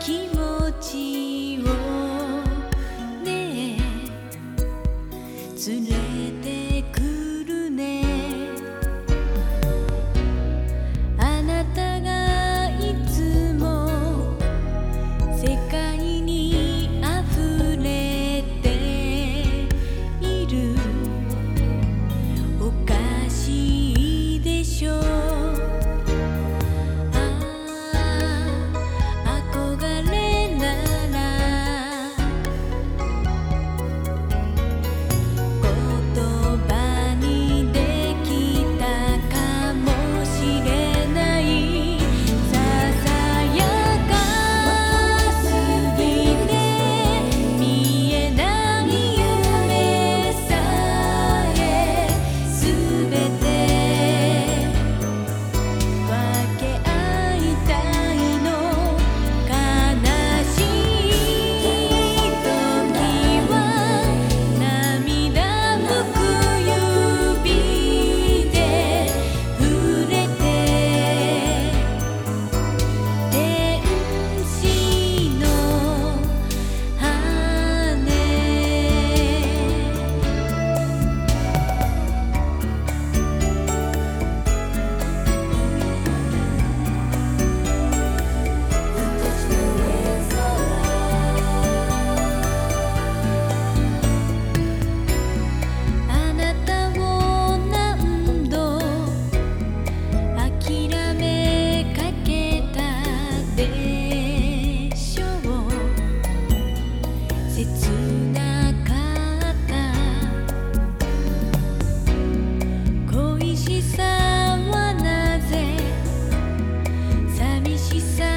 気持ち「恋しさはなぜ？寂しさ